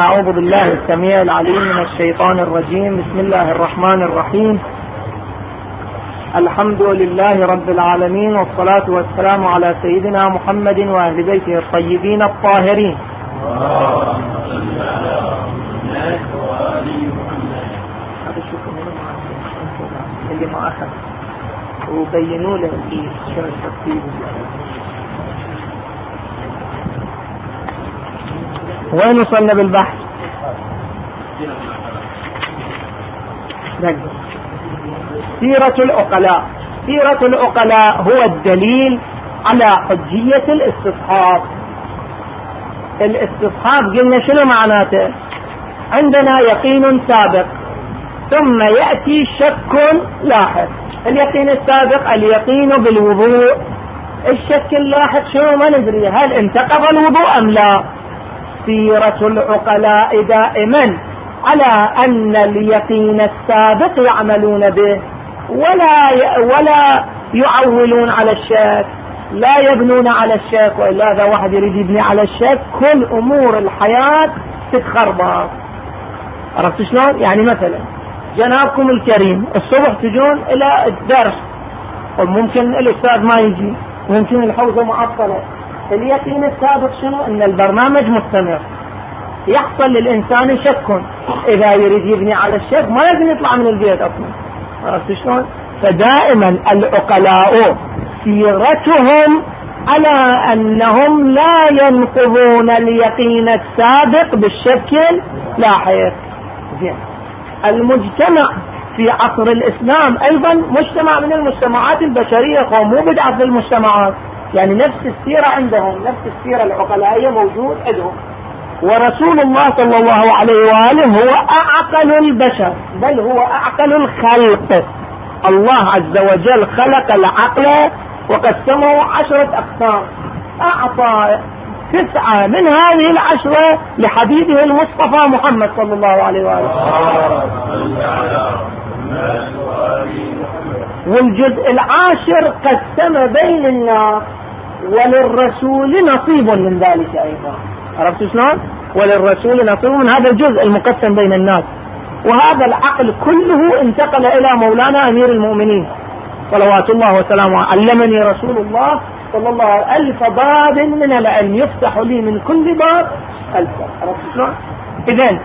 أعوذ بالله السميع العليم من الشيطان الرجيم. بسم الله الرحمن الرحيم. الحمد لله رب العالمين والصلاة والسلام على سيدنا محمد وأهل بيته الطيبين الطاهرين. اللي ما أخذ وبينوا له في شنو الترتيب وين وصلنا بالبحث سيرة العقلاء سيرة العقلاء هو الدليل على حجية الاستصحاب. الاستصحاب قلنا شنو معناته؟ عندنا يقين سابق ثم يأتي شك لاحق. اليقين السابق اليقين بالوضوء. الشك اللاحق شنو ما ندري هل انتقض الوضوء أم لا؟ سيرة العقلاء دائما على أن اليقين السابق يعملون به ولا ولا يعولون على الشك لا يبنون على الشك وإلا اذا واحد يريد يبني على الشك كل أمور الحياة تتخربط عرفت شلون؟ يعني مثلا جنابكم الكريم الصبح تجون إلى الدرس وممكن الأستاذ ما يجي ممكن الحوزة معطلة اليقين السابق شنو؟ إن البرنامج مستمر. يحصل للإنسان شك. إذا يريد يبني على الشك ما لازم يطلع من البيت أصلا. عرفت شلون؟ فدائما العقلاء سيرتهم على أنهم لا ينقضون اليقين السابق بالشك لاحق زين. المجتمع في عصر الإسلام أيضا مجتمع من المجتمعات البشرية مو بدعة في المجتمعات يعني نفس السيرة عندهم نفس السيرة العقلائية موجود عندهم. ورسول الله صلى الله عليه وآله هو أعقل البشر بل هو أعقل الخلق. الله عز وجل خلق العقل وقسمه عشرة أقسام. أعطى تسعة من هذه العشرة لحبيبه المصطفى محمد صلى الله عليه وآله. والجزء العاشر قسم بين الناس. وللرسول نصيب من ذلك أيضا. عرفت شلون؟ وللرسول نصيب. من هذا الجزء المقسم بين الناس. وهذا العقل كله انتقل إلى مولانا أمير المؤمنين. صلوات الله وسلامه علمني رسول الله صلى الله عليه ألف باب من العلم. يفتح لي من كل باب ألف باب. إذا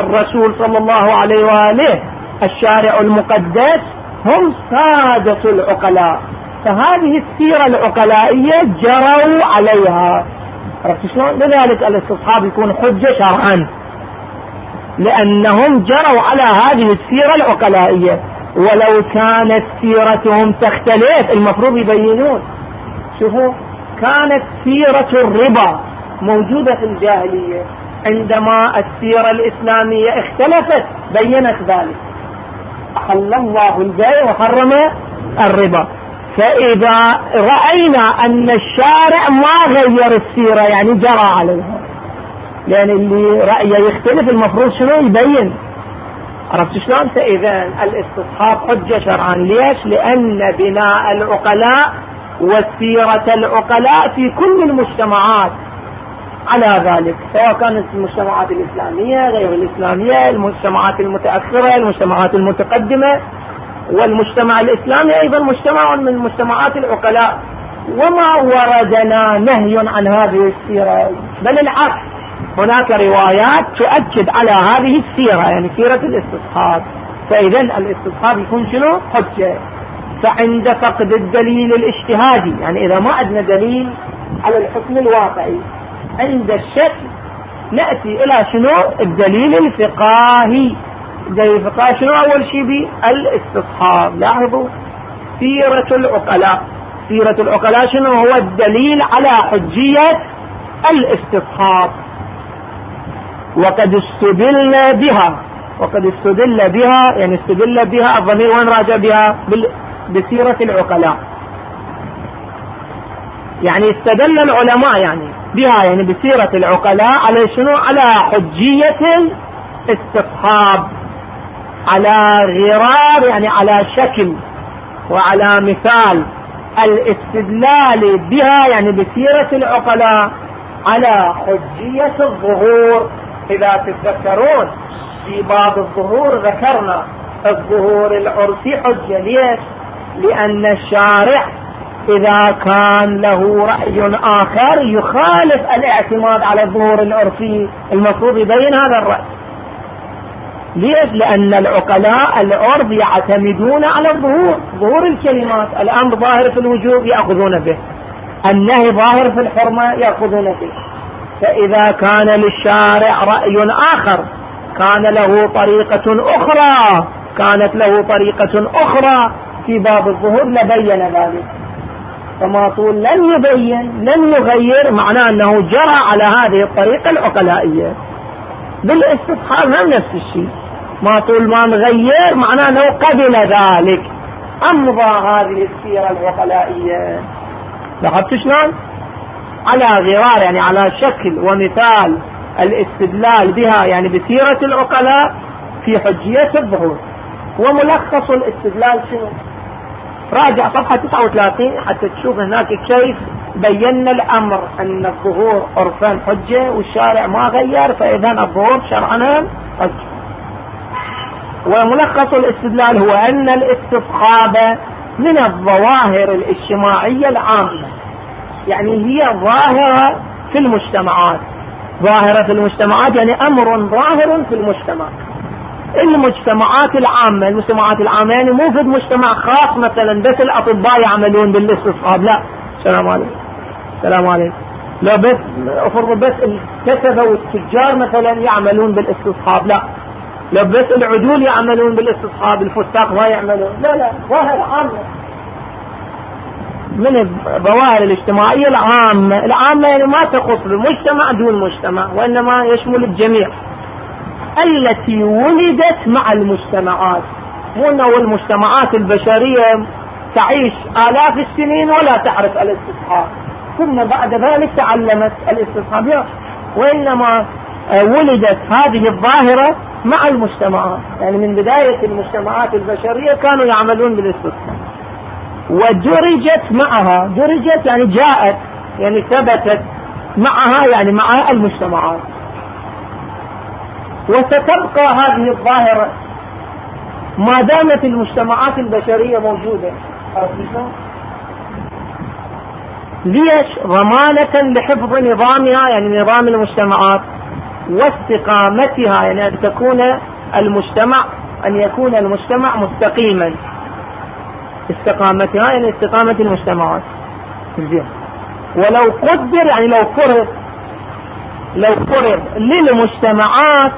الرسول صلى الله عليه وآله الشارع المقدس هم سادة العقلاء. فهذه السيرة العقلائية جروا عليها. عرفت شلون؟ لذلك الاستصحاب يكون حجة شرعا. لأنهم جروا على هذه السيرة العقلائية. ولو كانت سيرتهم تختلف المفروض يبينون. شوفوا كانت سيرة الربا موجودة في الجاهلية. عندما السيرة الإسلامية اختلفت بينت ذلك. أحل الله البيع وحرم الربا. فإذا رأينا أن الشارع ما غير السيرة يعني جرى عليها. لأن اللي رأيه يختلف المفروض شنو؟ يبين. عرفت شلون؟ فإذا الاستصحاب حجة شرعا. ليش؟ لأن بناء العقلاء وسيرة العقلاء في كل المجتمعات. على ذلك سواء كانت المجتمعات الإسلامية غير الإسلامية المجتمعات المتأخرة المجتمعات المتقدمة. والمجتمع الإسلامي أيضا مجتمع من مجتمعات العقلاء. وما وردنا نهي عن هذه السيرة. بل العكس. هناك روايات تؤكد على هذه السيرة يعني سيرة الاستصحاب. فإذا الاستصحاب يكون شنو؟ حجة. فعند فقد الدليل الاجتهادي يعني إذا ما عندنا دليل على الحكم الواقعي. عند الشك نأتي إلى شنو؟ الدليل الفقاهي. الدليل الفقاهي شنو أول شيء بي؟ الاستصحاب. لاحظوا سيرة العقلاء. سيرة العقلاء شنو؟ هو الدليل على حجية الاستصحاب. وقد استدل بها. وقد استدل بها يعني استدل بها الضمير وين راجع بها؟ بسيرة العقلاء. يعني استدل العلماء يعني بها يعني بسيرة العقلاء على شنو؟ على حجية الاستصحاب. على غرار يعني على شكل وعلى مثال الاستدلال بها يعني بسيرة العقلاء على حجية الظهور. إذا تتذكرون في باب الظهور ذكرنا الظهور العرفي حجة. ليش؟ لأن الشارع إذا كان له رأي آخر يخالف الاعتماد على الظهور العرفي المفروض يبين هذا الرأي. ليش؟ لأن العقلاء العرف يعتمدون على الظهور. ظهور الكلمات. الأمر ظاهر في الوجوب يأخذون به. النهي ظاهر في الحرمة يأخذون به. فإذا كان للشارع رأي آخر كان له طريقة أخرى. كانت له طريقة أخرى. في باب الظهور لبين ذلك. فما طول لن يبين لن يغير معناه أنه جرى على هذه الطريقة العقلائية. بالاستصحاب هم نفس الشيء. ما طول ما نغير معناه أنه قبل ذلك. أمضى هذه السيرة العقلائية؟ لاحظت شلون؟ على غرار يعني على شكل ومثال الاستدلال بها يعني بسيرة العقلاء في حجية الظهور. وملخص الاستدلال شنو؟ راجع صفحة 39 حتى تشوف هناك كيف بينا الأمر أن الظهور عرفان حجة والشارع ما غير فإذا الظهور شرعا حجة. وملخص الاستدلال هو أن الاستصحاب من الظواهر الاجتماعية العامة. يعني هي ظاهرة في المجتمعات. ظاهرة في المجتمعات يعني أمر ظاهر في المجتمع. المجتمعات العامة المجتمعات العامة يعني مو في مجتمع خاص مثلا بس الأطباء يعملون بالاستصحاب لا. السلام عليكم. السلام عليكم. لا بس أفرض بس الكتبة والتجار مثلا يعملون بالاستصحاب لا. لا بس العدول يعملون بالاستصحاب الفساق ما يعملون. لا لا ظاهر عامة من الظواهر الاجتماعية العامة. العامة يعني ما تخص بمجتمع دون مجتمع وإنما يشمل الجميع. التي ولدت مع المجتمعات. مو إنه المجتمعات البشرية تعيش آلاف السنين ولا تعرف الاستصحاب. ثم بعد ذلك تعلمت الاستصحاب. وإنما آه، ولدت هذه الظاهرة مع المجتمعات. يعني من بداية المجتمعات البشرية كانوا يعملون بالاستصحاب ودرجت معها درجت يعني جاءت يعني ثبتت معها يعني مع المجتمعات. وستبقى هذه الظاهرة. ما دامت المجتمعات البشرية موجودة. ليش؟ ضمانة لحفظ نظامها يعني نظام المجتمعات. واستقامتها يعني أن تكون المجتمع أن يكون المجتمع مستقيما. استقامتها يعني استقامة المجتمعات ولو قدر يعني لو فرض لو فرض للمجتمعات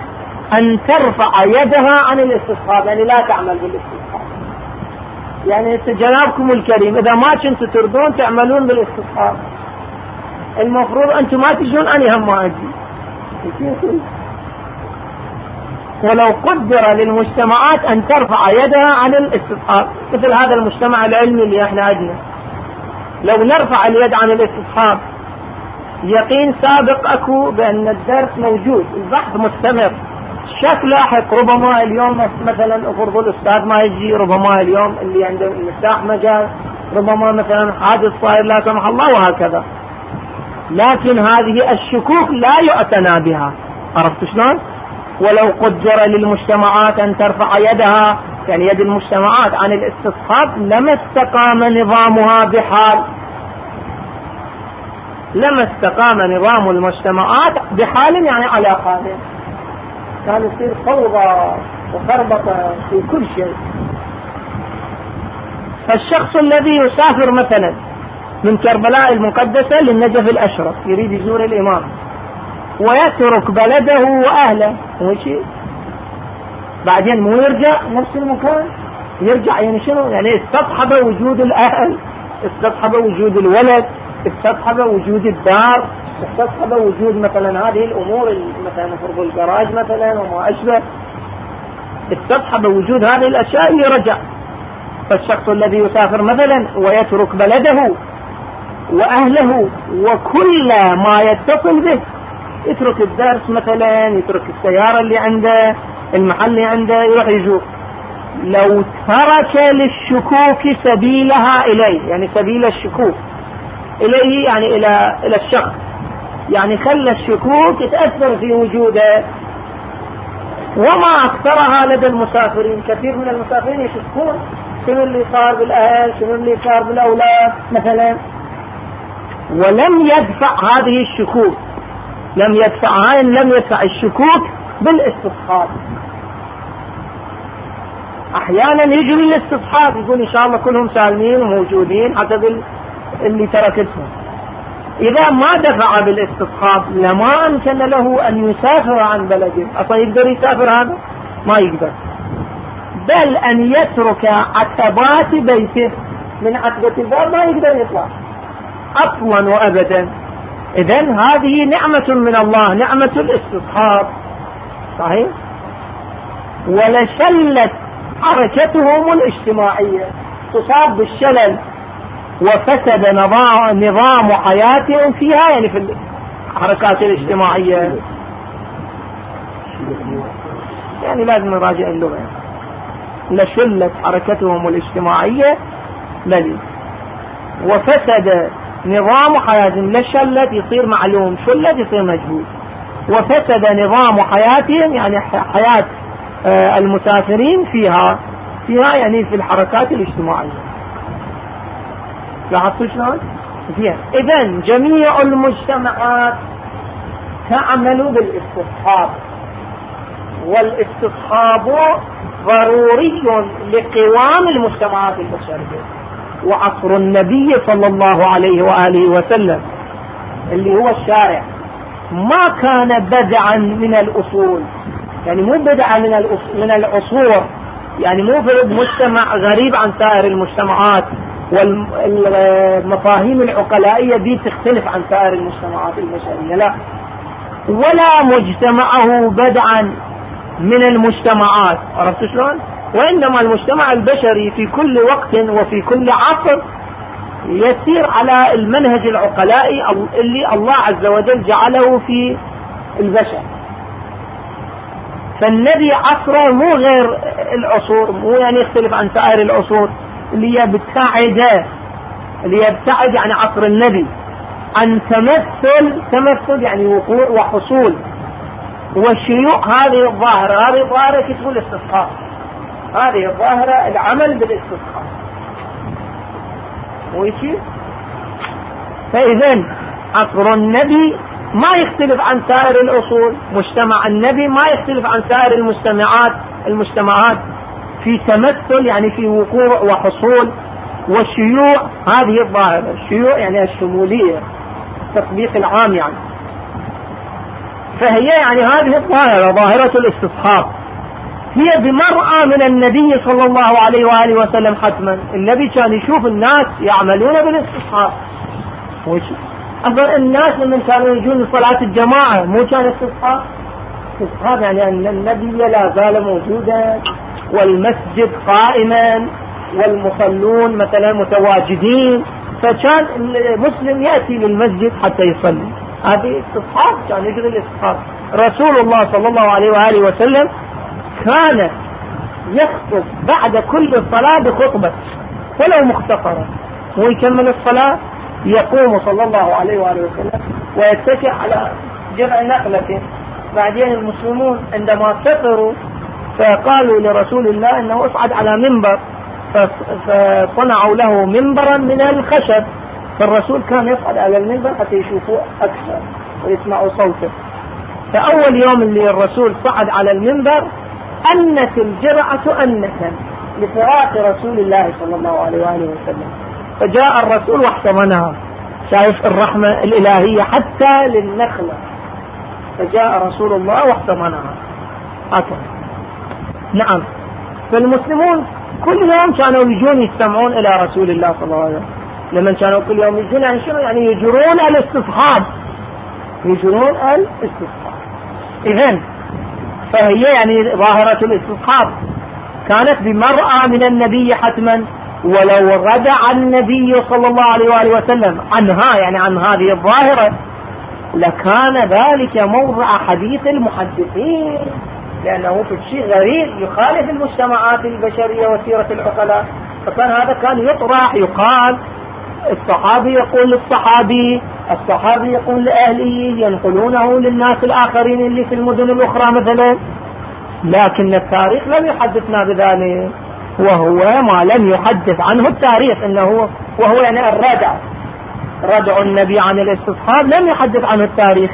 أن ترفع يدها عن الاستصحاب يعني لا تعمل بالاستصحاب. يعني جنابكم الكريم إذا ما كنتوا ترضون تعملون بالاستصحاب. المفروض أنتم ما تجون أنا هم ما أجي. ولو قدر للمجتمعات أن ترفع يدها عن الاستصحاب مثل هذا المجتمع العلمي اللي إحنا عندنا لو نرفع اليد عن الاستصحاب يقين سابق أكو بأن الدرس موجود. البحث مستمر. شك لاحق. ربما اليوم مثلا أفرض الأستاذ ما يجي ربما اليوم اللي عنده مفتاح مجال ربما مثلا حادث صاير لا سمح الله وهكذا. لكن هذه الشكوك لا يعتنى بها. عرفت شلون؟ ولو قدر للمجتمعات أن ترفع يدها يعني يد المجتمعات عن الاستصحاب لما استقام نظامها بحال لما استقام نظام المجتمعات بحال يعني على حال. كان يصير فوضى وخربطة في كل شيء. فالشخص الذي يسافر مثلا من كربلاء المقدسة للنجف الأشرف يريد يزور الإمام. ويترك بلده وأهله. وشي بعدين مو يرجع نفس المكان؟ يرجع يعني شنو؟ يعني استصحب وجود الأهل استصحب وجود الولد استصحب وجود الدار استصحب وجود مثلا هذه الأمور مثلا فرض الجراج مثلا وما أشبه. استصحب وجود هذه الأشياء يرجع. فالشخص الذي يسافر مثلا ويترك بلده وأهله وكل ما يتصل به. يترك الدرس مثلا يترك السيارة اللي عنده المحل اللي عنده يروح يزور. لو ترك للشكوك سبيلها إليه يعني سبيل الشكوك. إليه يعني إلى إلى الشخص. يعني خلى الشكوك تأثر في وجوده. وما أكثرها لدى المسافرين. كثير من المسافرين يشكون. شنو اللي صار بالأهل؟ شنو اللي صار بالأولاد؟ مثلا ولم يدفع هذه الشكوك. لم يدفع هاي لم يدفع الشكوك بالاستصحاب. أحيانا يجري الاستصحاب يقول إن شاء الله كلهم سالمين وموجودين حسب اللي تركتهم. إذا ما دفع بالاستصحاب لما أمكن له أن يسافر عن بلده. أصلا يقدر يسافر هذا؟ ما يقدر. بل أن يترك عتبات بيته من عتبة الباب ما يقدر يطلع. أصلا وأبدا. اذا هذه نعمة من الله نعمة الإستصحاب. صحيح؟ ولشلت حركتهم الاجتماعية. تصاب بالشلل وفسد نظام حياتهم فيها يعني في الحركات الاجتماعية. يعني لازم نراجع اللغة. لشلت حركتهم الاجتماعية بل وفسد نظام حياتهم لشلت يصير معلوم شلت يصير مجهول؟ وفسد نظام حياتهم يعني حياة آه، المسافرين فيها فيها يعني في الحركات الاجتماعية. لاحظتوا شلون؟ زين. اذا جميع المجتمعات تعمل بالاستصحاب. والاستصحاب ضروري لقوام المجتمعات البشرية. وعصر النبي صلى الله عليه وآله وسلم. اللي هو الشارع. ما كان بدعا من الأصول. يعني مو بدعة من من العصور. يعني مو مجتمع غريب عن سائر المجتمعات. والمفاهيم العقلائية دي تختلف عن سائر المجتمعات البشرية. لا. ولا مجتمعه بدعا من المجتمعات. عرفت شلون؟ وإنما المجتمع البشري في كل وقت وفي كل عصر يسير على المنهج العقلائي اللي الله عز وجل جعله في البشر. فالنبي عصره مو غير العصور مو يعني يختلف عن سائر العصور اللي يبتعد اللي يبتعد يعني عصر النبي عن تمثل تمثل يعني وقوع وحصول. والشيوع هذه الظاهرة هذه الظاهرة كتب الاستصحاب. هذه الظاهرة العمل بالاستصحاب ويشي فإذا عصر النبي ما يختلف عن سائر الأصول مجتمع النبي ما يختلف عن سائر المجتمعات المجتمعات في تمثل يعني في وقوع وحصول والشيوع هذه الظاهرة الشيوع يعني الشمولية التطبيق العام يعني. فهي يعني هذه الظاهرة ظاهرة الاستصحاب هي بمرأة من النبي صلى الله عليه وآله وسلم حتما. النبي كان يشوف الناس يعملون بالاستصحاب. أصلا الناس لما كانوا يجون لصلاة الجماعة مو كان استصحاب؟ استصحاب يعني أن النبي لا زال موجودا والمسجد قائما والمصلون مثلا متواجدين. فكان المسلم يأتي للمسجد حتى يصلي. هذه استصحاب كان يجري الاستصحاب. رسول الله صلى الله عليه وآله وسلم كان يخطب بعد كل صلاة بخطبة ولو مختصرة. ويكمل الصلاة يقوم صلى الله عليه وآله وسلم ويتكئ على جمع نخلة. بعدين المسلمون عندما سفروا فقالوا لرسول الله إنه اصعد على منبر. فصنعوا له منبرا من الخشب. فالرسول كان يصعد على المنبر حتى يشوفوه أكثر ويسمعوا صوته. فأول يوم اللي الرسول صعد على المنبر أنت الجرعة انة لفراق رسول الله صلى الله عليه وآله وسلم. فجاء الرسول واحتمنها شايف الرحمة الإلهية حتى للنخلة. فجاء رسول الله واحتمنها هكذا نعم. فالمسلمون كل يوم كانوا يجون يستمعون إلى رسول الله صلى الله عليه وسلم. لما كانوا كل يوم يجون يعني شنو يعني يجرون الاستصحاب يجرون الاستصحاب إذن فهي يعني ظاهرة الاستصحاب كانت بمرأة من النبي حتما ولو غدع النبي صلى الله عليه وآله وسلم عنها يعني عن هذه الظاهرة لكان ذلك موضع حديث المحدثين لأنه في شيء غريب يخالف المجتمعات البشرية وسيرة العقلاء. فكان هذا كان يطرح يقال الصحابي يقول للصحابي الصحابي يقول لأهله ينقلونه للناس الآخرين اللي في المدن الأخرى مثلا. لكن التاريخ لم يحدثنا بذلك. وهو ما لم يحدث عنه التاريخ إنه وهو يعني الردع. ردع النبي عن الاستصحاب لم يحدث عنه التاريخ.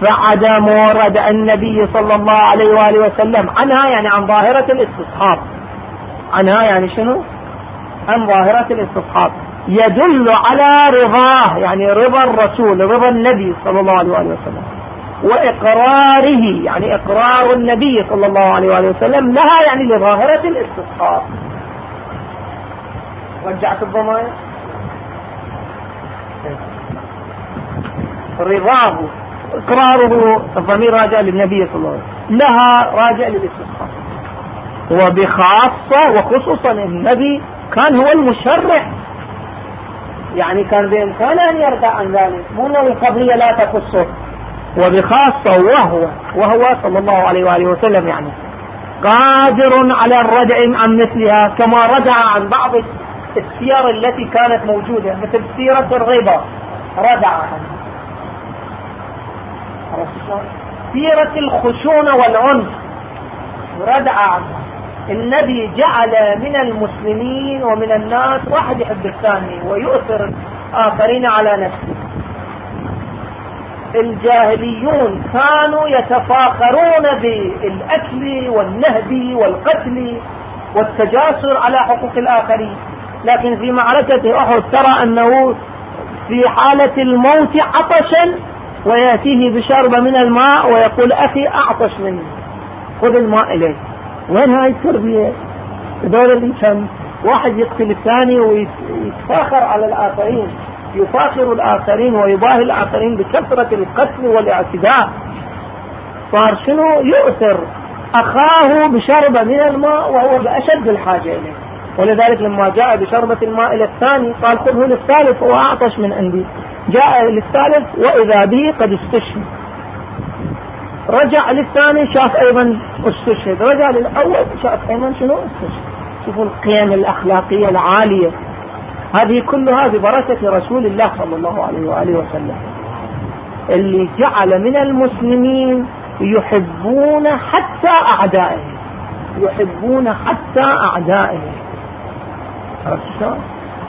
فعدم ردع النبي صلى الله عليه وآله وسلم عنها يعني عن ظاهرة الاستصحاب. عنها يعني شنو؟ عن ظاهرة الاستصحاب. يدل على رضاه يعني رضا الرسول رضا النبي صلى الله عليه وآله وسلم وإقراره يعني إقرار النبي صلى الله عليه وآله وسلم لها يعني لظاهرة الاستصحاب رجعت الضمائر؟ رضاه. إقراره الضمير راجع للنبي صلى الله عليه وسلم. لها راجع للاستصحاب وبخاصة وخصوصا النبي كان هو المشرع. يعني كان بإمكانه أن يرضى عن ذلك. مو أن القضية لا تخصه. وبخاصة وهو وهو صلى الله عليه وآله وسلم يعني. قادر على الردع عن مثلها كما ردع عن بعض السير التي كانت موجودة مثل سيرة الربا. ردع. عنها سيرة الخشونة والعنف. ردع عنها. النبي جعل من المسلمين ومن الناس واحد يحب الثاني ويؤثر الآخرين على نفسه. الجاهليون كانوا يتفاخرون بالأكل والنهب والقتل والتجاسر على حقوق الآخرين. لكن في معركة أحد ترى أنه في حالة الموت عطشا ويأتيه بشربة من الماء ويقول أخي أعطش مني خذ الماء إليه وين هاي التربية؟ دول اللي كان واحد يقتل الثاني ويتفاخر على الآخرين. يفاخر الآخرين ويباهي الآخرين بكثرة القتل والاعتداء. صار شنو؟ يؤثر. أخاه بشربة من الماء وهو بأشد الحاجة إليه. ولذلك لما جاء بشربة الماء إلى الثاني قال خذه للثالث هو أعطش من عندي. جاء للثالث وإذا به قد استشهد. رجع للثاني شاف أيضا استشهد. رجع للأول شاف أيضا شنو؟ استشهد. شوفوا القيم الأخلاقية العالية. هذه كلها ببركة رسول الله صلى الله عليه وآله وسلم. اللي جعل من المسلمين يحبون حتى أعدائهم يحبون حتى أعدائهم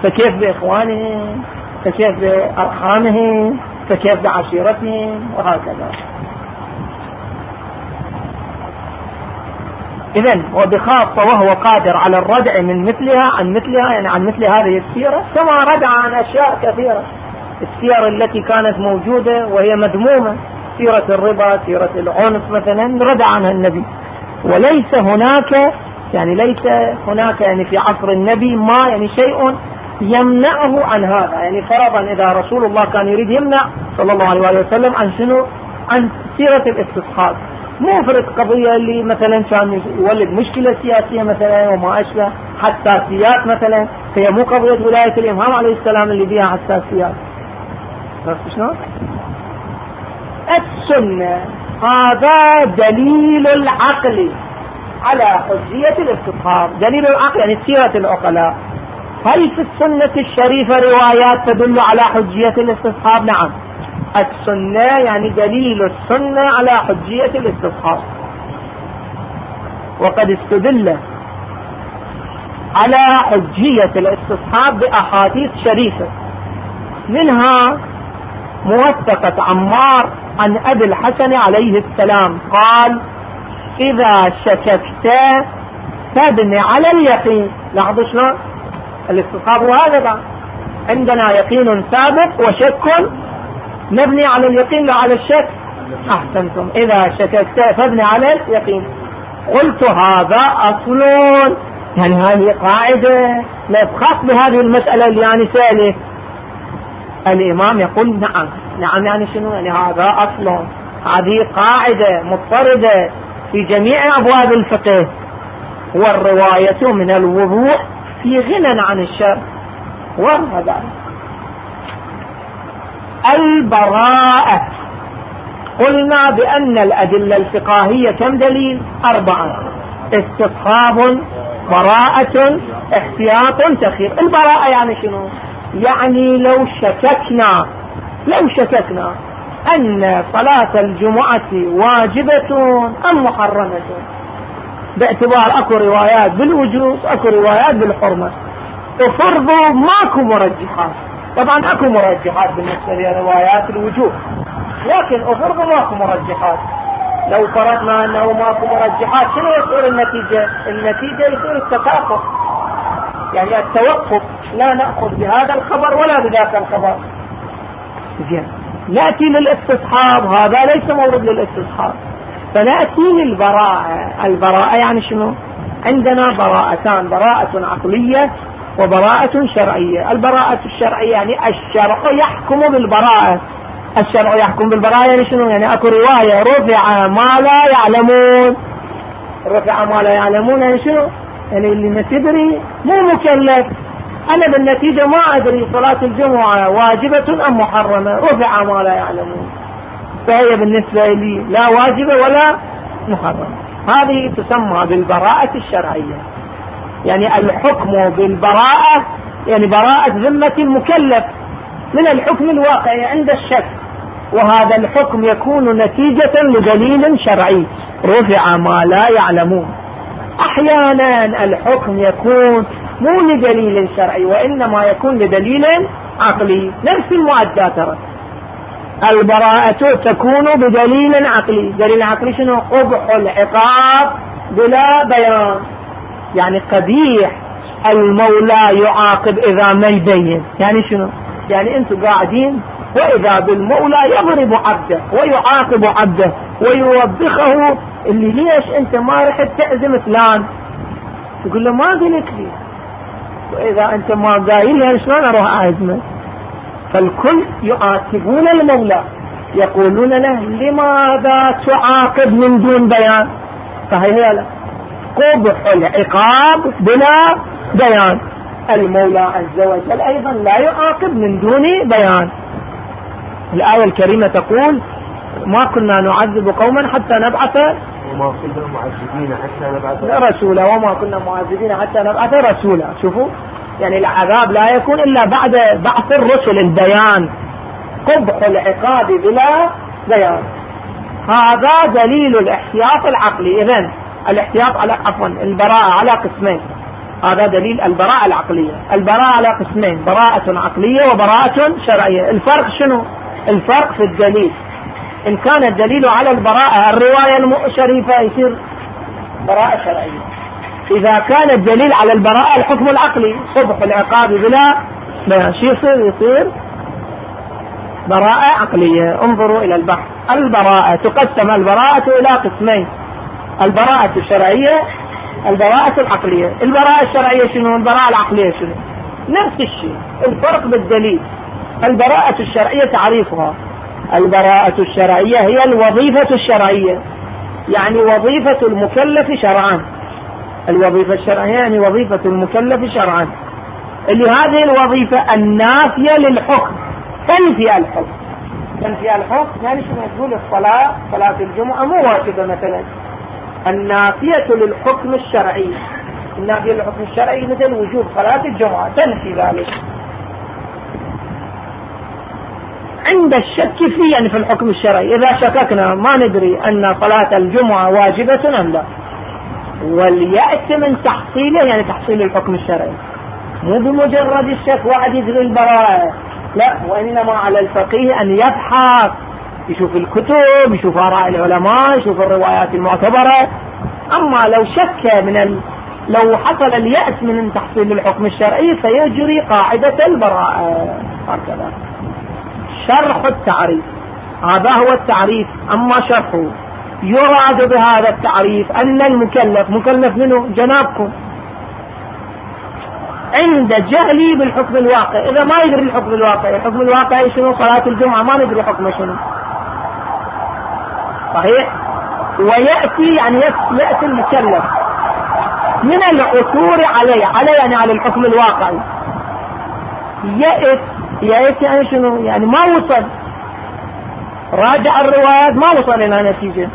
فكيف بإخوانهم؟ فكيف بأرحامهم؟ فكيف بعشيرتهم؟ وهكذا. إذا وبخاصة وهو قادر على الردع من مثلها عن مثلها يعني عن مثل هذه السيرة كما ردع عن أشياء كثيرة. السير التي كانت موجودة وهي مذمومة سيرة الربا سيرة العنف مثلا ردع عنها النبي. وليس هناك يعني ليس هناك يعني في عصر النبي ما يعني شيء يمنعه عن هذا. يعني فرضا إذا رسول الله كان يريد يمنع صلى الله عليه وسلم عن شنو؟ عن سيرة الاستصحاب مو فرق قضية اللي مثلا كان يولد مشكلة سياسية مثلا وما أشبه حساسيات مثلا. هي مو قضية ولاية الإمام عليه السلام اللي فيها حساسيات عرفت شلون؟ السنة هذا دليل العقل على حجية الاستصحاب دليل العقل يعني سيرة العقلاء. هل في السنة الشريفة روايات تدل على حجية الاستصحاب نعم. السنة يعني دليل السنة على حجية الاستصحاب وقد استدل على حجية الاستصحاب بأحاديث شريفة. منها موثقة عمار عن أبي الحسن عليه السلام قال إذا شككت فابن على اليقين. لاحظوا شلون؟ الاستصحاب هو هذا عندنا يقين ثابت وشك نبني على اليقين لا على الشك. أحسنتم. إذا شككت فابني على اليقين. قلت هذا أصل. يعني هذه قاعدة. لا تخاف بهذه المسألة اللي يعني سألت الإمام يقول نعم. نعم يعني شنو؟ يعني هذا أصل. هذه قاعدة مضطردة في جميع أبواب الفقه. والرواية من الوضوء في غنى عن الشر. وهذا. البراءة. قلنا بأن الأدلة الفقهية كم دليل؟ أربعة. استصحاب براءة احتياط تخير البراءة يعني شنو؟ يعني لو شككنا لو شككنا أن صلاة الجمعة واجبة أم محرمة. باعتبار أكو روايات بالوجوب أكو روايات بالحرمة. وفرضوا ماكو مرجحات. طبعا أكو مرجحات بالنسبة لروايات الوجوب لكن أفرضوا ماكو مرجحات. لو فرضنا أنه ماكو مرجحات شنو يصير النتيجة؟ النتيجة يصير التكافؤ يعني التوقف لا نأخذ بهذا الخبر ولا بذاك الخبر. زين. نأتي للاستصحاب هذا ليس مورد للاستصحاب. فنأتي للبراءة. البراءة يعني شنو؟ عندنا براءتان براءة عقلية وبراءة شرعية. البراءة الشرعية يعني الشرع يحكم بالبراءة. الشرع يحكم بالبراءة يعني شنو؟ يعني أكو رواية رفع ما لا يعلمون. رفع ما لا يعلمون يعني شنو؟ يعني اللي ما تدري مو مكلف. أنا بالنتيجة ما أدري صلاة الجمعة واجبة أم محرمة. رفع ما لا يعلمون. فهي بالنسبة لي لا واجبة ولا محرمة. هذه تسمى بالبراءة الشرعية. يعني الحكم بالبراءة يعني براءة ذمة المكلف. من الحكم الواقعي عند الشك وهذا الحكم يكون نتيجة لدليل شرعي. رفع ما لا يعلمون. أحيانا الحكم يكون مو لدليل شرعي وإنما يكون لدليل عقلي. نفس المعدات ترى. البراءة تكون بدليل عقلي. دليل عقلي شنو؟ قبح العقاب بلا بيان. يعني قبيح المولى يعاقب إذا ما يبين. يعني شنو؟ يعني أنتم قاعدين وإذا بالمولى يضرب عبده ويعاقب عبده ويوبخه اللي ليش انت ما رحت تعزم فلان؟ يقول له ما قلت لي. وإذا انت ما قايل لي شلون أروح أعزمه؟ فالكل يعاتبون المولى يقولون له لماذا تعاقب من دون بيان؟ فهي لا؟ قبح العقاب بلا بيان. المولى عز وجل أيضا لا يعاقب من دون بيان. الآية الكريمة تقول ما كنا نعذب قوما حتى نبعث وما كنا معذبين حتى نبعث رسولا. وما كنا معذبين حتى نبعث رسولا. شوفوا يعني العذاب لا يكون إلا بعد بعث الرسل البيان. قبح العقاب بلا بيان. هذا دليل الاحتياط العقلي إذن الاحتياط على عفوا البراءة على قسمين. هذا دليل البراءة العقلية. البراءة على قسمين براءة عقلية وبراءة شرعية. الفرق شنو؟ الفرق في الدليل. إن كان الدليل على البراءة الرواية الشريفة يصير براءة شرعية. إذا كان الدليل على البراءة الحكم العقلي. صبح العقاب بلا شو يصير يصير براءة عقلية. انظروا إلى البحث. البراءة تقسم البراءة إلى قسمين. البراءة الشرعية البراءة العقلية. البراءة الشرعية شنو؟ البراءة العقلية شنو؟ نفس الشيء. الفرق بالدليل. البراءة الشرعية تعريفها. البراءة الشرعية هي الوظيفة الشرعية. يعني وظيفة المكلف شرعا. الوظيفة الشرعية يعني وظيفة المكلف شرعا. اللي هذه الوظيفة النافية للحكم. تنفي الحكم. تنفي الحكم. يعني شو تقول الصلاة صلاة الجمعة مو واجبة مثلا. النافية للحكم الشرعي. النافية للحكم الشرعي مثل وجوب صلاة الجمعة تنفي ذلك. عند الشك يعني في الحكم الشرعي. إذا شككنا ما ندري أن صلاة الجمعة واجبة أم لا. وليأت من تحصيله يعني تحصيل الحكم الشرعي. مو بمجرد الشك واحد يدري البراءة. لا وإنما على الفقيه أن يبحث. يشوف الكتب يشوف آراء العلماء يشوف الروايات المعتبرة. أما لو شك من ال... لو حصل اليأس من تحصيل الحكم الشرعي فيجري قاعدة البراءة. هكذا. شرح التعريف. هذا هو التعريف. أما شرحه يراد بهذا التعريف أن المكلف مكلف منه جنابكم. عند جهلي بالحكم الواقع. إذا ما يدري الحكم الواقعي الحكم الواقعي شنو؟ صلاة الجمعة ما ندري حكمه شنو. صحيح؟ ويأتي يعني يأتي المكلف. من العثور عليه عليه يعني على الحكم الواقعي يأت يأت يعني شنو؟ يعني ما وصل. راجع الروايات ما وصل إلى نتيجة.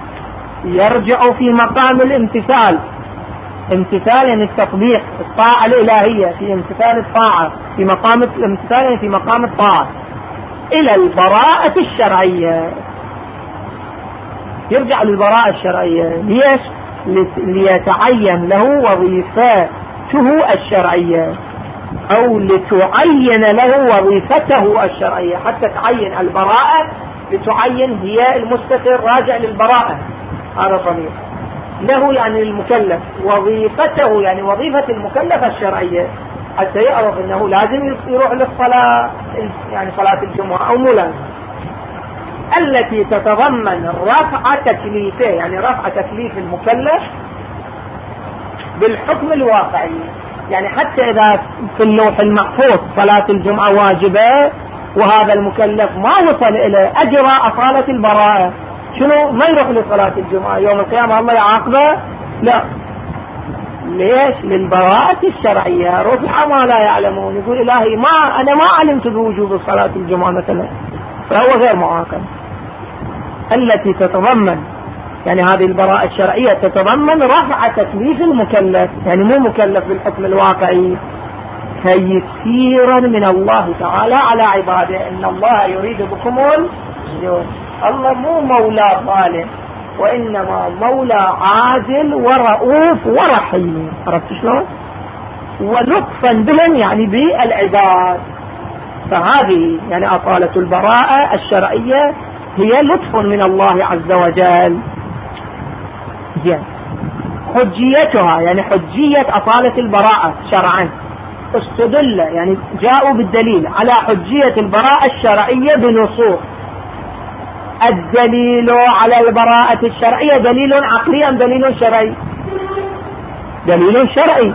يرجع في مقام الامتثال. امتثال يعني التطبيق الطاعة الإلهية في امتثال الطاعة في مقام الامتثال يعني في مقام الطاعة. إلى البراءة الشرعية. يرجع للبراءة الشرعية. ليش؟ ليتعين له وظيفته الشرعية. أو لتعين له وظيفته الشرعية. حتى تعين البراءة لتعين هي المستتر راجع للبراءة. هذا ضمير. له يعني المكلف. وظيفته يعني وظيفة المكلف الشرعية. حتى يعرف إنه لازم يروح للصلاة يعني صلاة الجمعة أو مو لازم. التي تتضمن رفع تكليفه يعني رفع تكليف المكلف بالحكم الواقعي. يعني حتى إذا في اللوح المحفوظ صلاة الجمعة واجبة وهذا المكلف ما وصل إلى اجرى أصالة البراءة. شنو؟ ما يروح لصلاة الجمعة. يوم القيامة الله يعاقبه؟ لا. ليش؟ للبراءة الشرعية. رفع ما لا يعلمون. يقول إلهي ما أنا ما علمت بوجوب صلاة الجمعة مثلا. فهو غير معاقب. التي تتضمن. يعني هذه البراءة الشرعية تتضمن رفع تكليف المكلف. يعني مو مكلف بالحكم الواقعي. تيسيرا من الله تعالى على عباده. إن الله يريد بكم الله مو مولى ظالم. وإنما مولى عادل ورؤوف ورحيم. عرفت شلون؟ ولطفا بهم يعني بالعباد. فهذه يعني أطالة البراءة الشرعية هي لطف من الله عز وجل. زين حجيتها يعني حجية أطالة البراءة شرعا. استدل يعني جاءوا بالدليل على حجية البراءة الشرعية بنصوص. الدليل على البراءة الشرعية دليل عقلي أم دليل شرعي؟ دليل شرعي.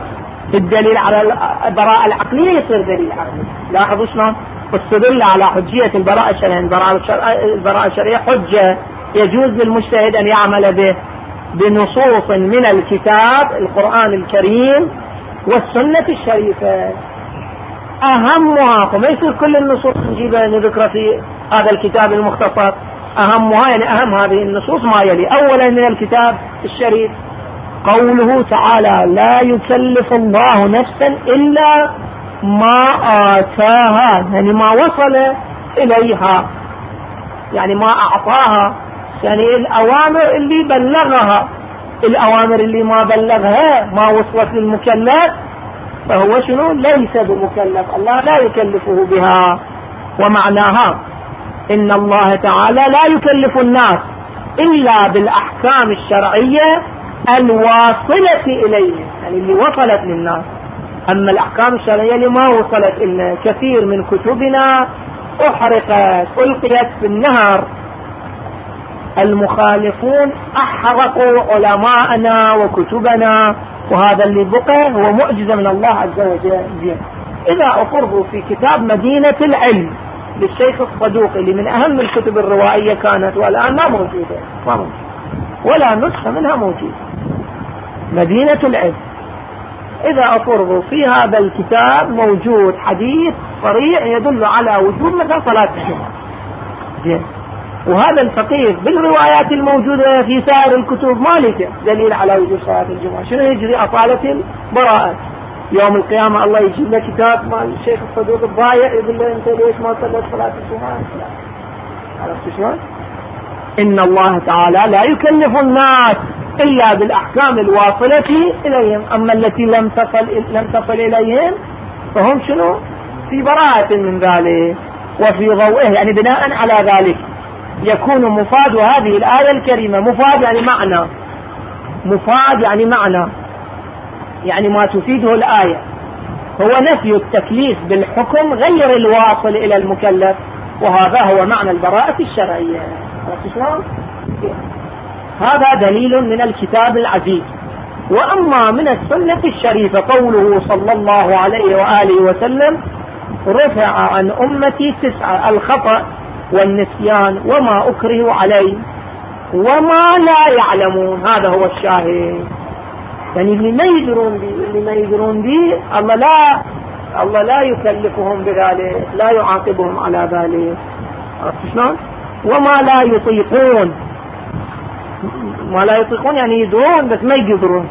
الدليل على البراءة العقلية يصير دليل عقلي. لاحظوا شلون؟ واستدل على حجية البراءة الشرعية. البراءة الشرعية حجة يجوز للمجتهد أن يعمل به بنصوص من الكتاب القرآن الكريم والسنة الشريفة. أهمها وما يصير كل النصوص نجيبها نذكر في هذا الكتاب المختصر. أهمها يعني أهم هذه النصوص ما يلي. أولا من الكتاب الشريف قوله تعالى لا يكلف الله نفسا إلا ما آتاها يعني ما وصل إليها يعني ما أعطاها يعني الأوامر اللي بلغها الأوامر اللي ما بلغها ما وصلت للمكلف فهو شنو؟ ليس بمكلف الله لا يكلفه بها. ومعناها إن الله تعالى لا يكلف الناس إلا بالأحكام الشرعية الواصلة إليه يعني اللي وصلت للناس. أما الأحكام الشرعية اللي ما وصلت إلنا كثير من كتبنا أحرقت ألقيت في النهر. المخالفون أحرقوا علماءنا وكتبنا وهذا اللي بقى هو معجزة من الله عز وجل. إذا أقربوا في كتاب مدينة العلم للشيخ الصدوق اللي من أهم الكتب الروائية كانت والآن ما موجودة. ما موجودة. ولا نسخة منها موجودة. مدينة العلم. إذا أفرضوا في هذا الكتاب موجود حديث صريح يدل على وجود مثلا صلاة الجمعة. زين وهذا الفقيه بالروايات الموجودة في سائر الكتب ما لك دليل على وجود صلاة الجمعة. شنو يجري؟ أطالة البراءة يوم القيامة الله يجيب له كتاب مال الشيخ الصدوق الضايع يقول له أنت ليش ما صليت صلاة الجمعة؟ عرفت شلون؟ إن الله تعالى لا يكلف الناس إلا بالأحكام الواصلة إليهم. أما التي لم تصل لم تصل إليهم فهم شنو؟ في براءة من ذلك وفي ضوئه. يعني بناء على ذلك يكون مفاد هذه الآية الكريمة. مفاد يعني معنى. مفاد يعني معنى. يعني ما تفيده الآية. هو نفي التكليف بالحكم غير الواصل إلى المكلف. وهذا هو معنى البراءة الشرعية. هذا دليل من الكتاب العزيز. وأما من السنة الشريفة قوله صلى الله عليه وآله وسلم رفع عن أمتي تسعة الخطأ والنسيان وما أكره عليه وما لا يعلمون. هذا هو الشاهد. يعني اللي ما يدرون بي اللي ما يدرون بي الله لا الله لا يكلفهم بذلك لا يعاقبهم على ذلك. عرفت شلون؟ وما لا يطيقون. ما لا يطيقون يعني يدرون بس ما يقدرون.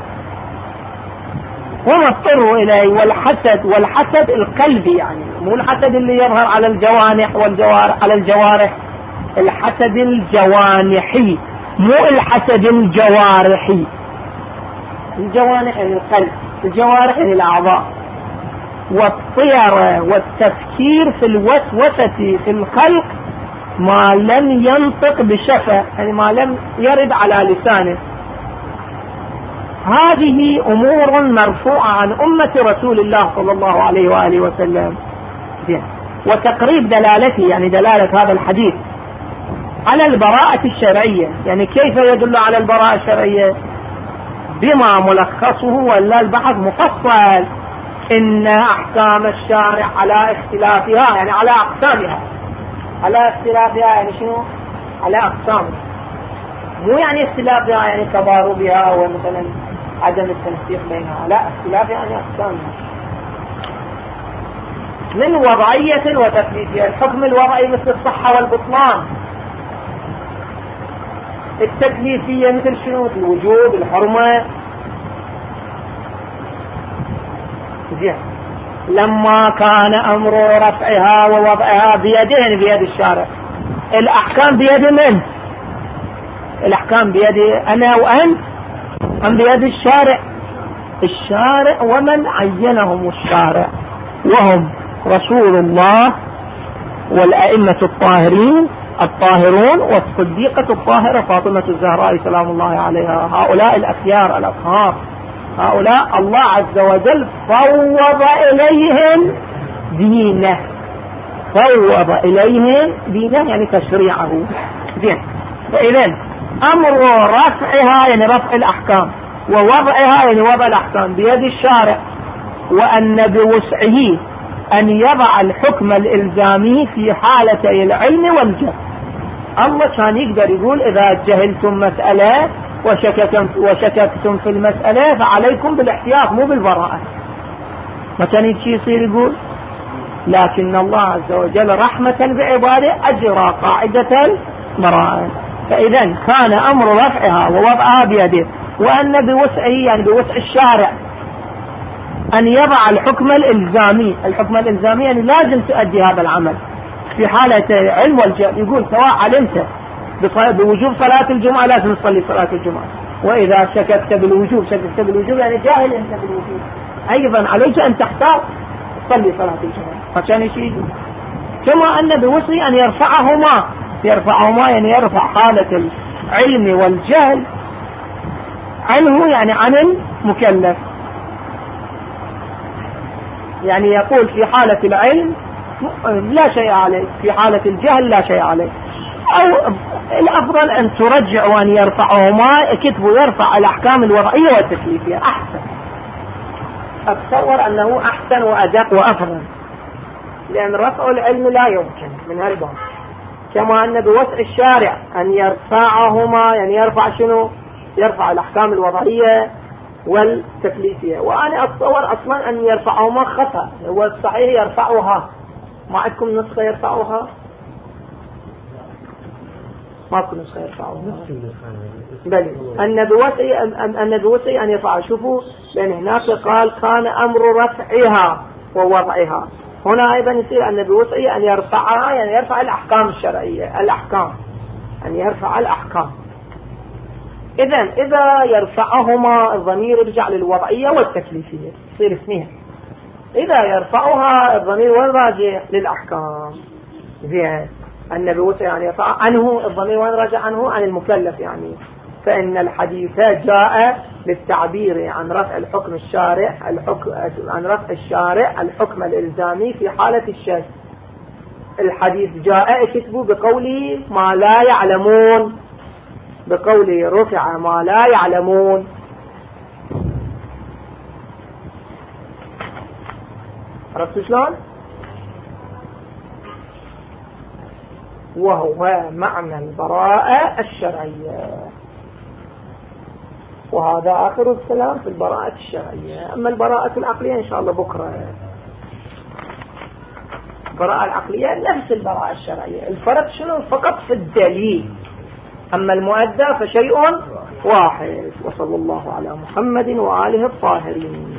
وما اضطروا إليه والحسد والحسد القلبي يعني. مو الحسد اللي يظهر على الجوانح والجوارح على الجوارح. الحسد الجوانحي. مو الحسد الجوارحي. الجوانح يعني القلب. الجوارح يعني الأعضاء. والطيرة والتفكير في الوسوسة في الخلق ما لم ينطق بشفة يعني ما لم يرد على لسانه. هذه أمور مرفوعة عن أمة رسول الله صلى الله عليه وآله وسلم. وتقريب دلالته يعني دلالة هذا الحديث. على البراءة الشرعية يعني كيف يدل على البراءة الشرعية؟ بما ملخصه ولا البحث مفصل. إن أحكام الشارع على اختلافها يعني على أقسامها. على اختلافها يعني شنو؟ على أقسامها مو يعني اختلافها يعني تضاربها ومثلا عدم التنسيق بينها. لا اختلاف يعني أقسامها من وضعية وتثبيتها الحكم الوضعي مثل الصحة والبطلان. التكليفية مثل شنو؟ الوجوب الحرمة. زين. لما كان أمر رفعها ووضعها بيدين بيد الشارع. الأحكام بيد من؟ الأحكام بيد أنا وأنت. أم بيد الشارع؟ الشارع ومن عينهم الشارع. وهم رسول الله والأئمة الطاهرين الطاهرون والصديقة الطاهرة فاطمة الزهراء سلام الله عليها. هؤلاء الأخيار الأطهار. هؤلاء الله عز وجل فوض إليهم دينه. فوض إليهم دينه يعني تشريعه. زين. فإذا أمر رفعها يعني رفع الأحكام. ووضعها يعني وضع الأحكام بيد الشارع. وأن بوسعه أن يضع الحكم الإلزامي في حالتي العلم والجهل. الله كان يقدر يقول إذا جهلتم مسألة وشككتم, وشككتم في المسألة فعليكم بالإحتياط مو بالبراءة. ما كان يصير يقول لكن الله عز وجل رحمة بعباده أجرى قاعدة البراءة. فإذا كان أمر رفعها ووضعها بيده وأن بوسعه يعني بوسع الشارع أن يضع الحكم الإلزامي. الحكم الإلزامي يعني لازم تؤدي هذا العمل. في حالة علم والجهل يقول سواء علمت بوجوب صلاة الجمعة لازم تصلي صلاة الجمعة. وإذا شككت بالوجوب شككت بالوجوب يعني جاهل أنت بالوجوب. أيضا عليك أن تختار تصلي صلاة الجمعة. فكان يشيد كما أن بوصي أن يرفعهما. يرفعهما يعني يرفع حالة العلم والجهل عنه يعني عن المكلف. يعني يقول في حالة العلم لا شيء عليه في حالة الجهل لا شيء عليه أو الأفضل أن ترجع وأن يرفعهما كتبوا يرفع الأحكام الوضعية والتكليفية. أحسن. أتصور أنه أحسن وأدق وأفضل. لأن رفع العلم لا يمكن من هالباب. كما أن بوسع الشارع أن يرفعهما يعني يرفع شنو؟ يرفع الأحكام الوضعية والتكليفية. وأنا أتصور أصلا أن يرفعهما خطأ. هو الصحيح يرفعها. ما عندكم نسخة يرفعها؟ ماكو نسخة يرفعها بل أن بوسعي أن يرفعها. شوفوا لأن هناك قال كان أمر رفعها ووضعها. هنا أيضا يصير أن بوسعي أن يرفعها يعني يرفع الأحكام الشرعية الأحكام. أن يرفع الأحكام. إذا إذا يرفعهما الضمير يرجع للوضعية والتكليفية. يصير اثنين. إذا يرفعها الضمير وين راجع للأحكام. زين. النبي وسع يعني عنه الضمير وين راجع عنه؟ عن المكلف يعني. فإن الحديث جاء للتعبير عن رفع الحكم الشارع الحكم عن رفع الشارع الحكم الإلزامي في حالة الشك الحديث جاء كتبوا بقوله ما لا يعلمون. بقوله رفع ما لا يعلمون. عرفت شلون؟ وهو معنى البراءة الشرعية. وهذا آخر الكلام في البراءة الشرعية. أما البراءة العقلية إن شاء الله بكرة. البراءة العقلية نفس البراءة الشرعية. الفرق شنو؟ فقط في الدليل. أما المؤدى فشيء واحد. وصلى الله على محمد وآله الطاهرين.